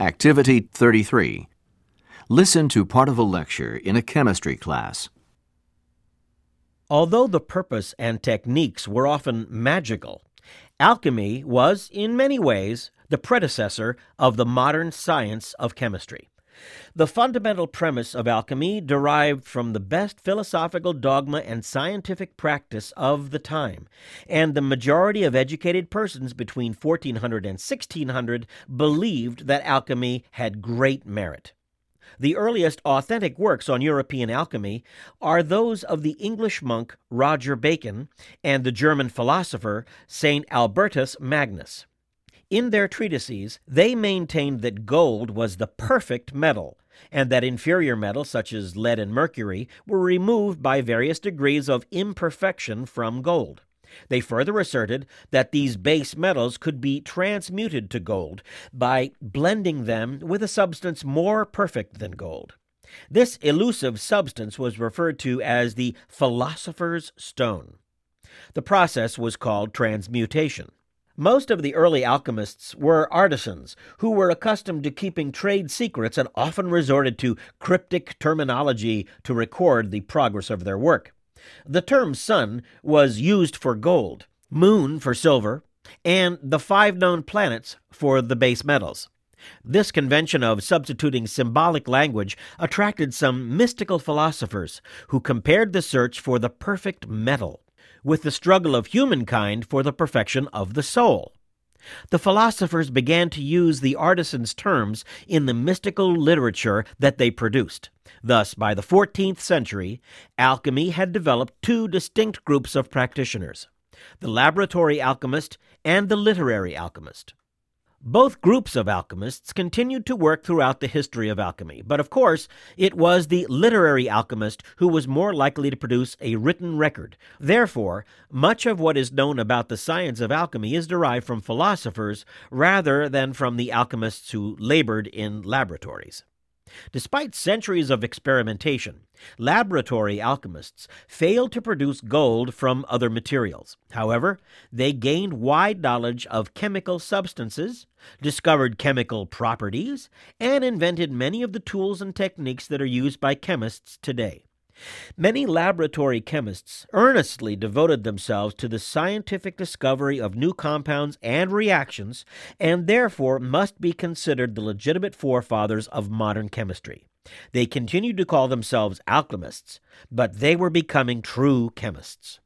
Activity 33. Listen to part of a lecture in a chemistry class. Although the purpose and techniques were often magical, alchemy was, in many ways, the predecessor of the modern science of chemistry. The fundamental premise of alchemy derived from the best philosophical dogma and scientific practice of the time, and the majority of educated persons between 1400 and 1600 believed that alchemy had great merit. The earliest authentic works on European alchemy are those of the English monk Roger Bacon and the German philosopher St. Albertus Magnus. In their treatises, they maintained that gold was the perfect metal, and that inferior metals such as lead and mercury were removed by various degrees of imperfection from gold. They further asserted that these base metals could be transmuted to gold by blending them with a substance more perfect than gold. This elusive substance was referred to as the philosopher's stone. The process was called transmutation. Most of the early alchemists were artisans who were accustomed to keeping trade secrets and often resorted to cryptic terminology to record the progress of their work. The term sun was used for gold, moon for silver, and the five known planets for the base metals. This convention of substituting symbolic language attracted some mystical philosophers who compared the search for the perfect metal with the struggle of humankind for the perfection of the soul. The philosophers began to use the artisan's terms in the mystical literature that they produced. Thus, by the 14th century, alchemy had developed two distinct groups of practitioners the laboratory alchemist and the literary alchemist. Both groups of alchemists continued to work throughout the history of alchemy, but of course, it was the literary alchemist who was more likely to produce a written record. Therefore, much of what is known about the science of alchemy is derived from philosophers rather than from the alchemists who labored in laboratories. Despite centuries of experimentation, laboratory alchemists failed to produce gold from other materials. However, they gained wide knowledge of chemical substances, discovered chemical properties, and invented many of the tools and techniques that are used by chemists today. Many laboratory chemists earnestly devoted themselves to the scientific discovery of new compounds and reactions, and therefore must be considered the legitimate forefathers of modern chemistry. They continued to call themselves alchemists, but they were becoming true chemists.